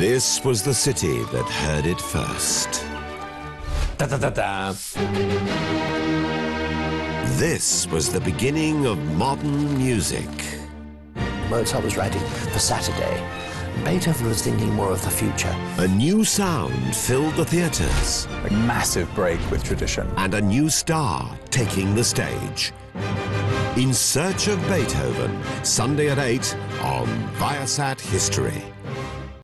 This was the city that heard it first. Da da da da. This was the beginning of modern music. Mozart was writing for Saturday. Beethoven was thinking more of the future. A new sound filled the theatres, A massive break with tradition. and a new star taking the stage. In Search of Beethoven, Sunday at 8 on Viasat History.